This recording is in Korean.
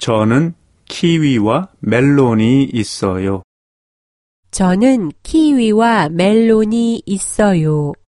저는 키위와 멜론이 있어요. 저는 키위와 멜론이 있어요.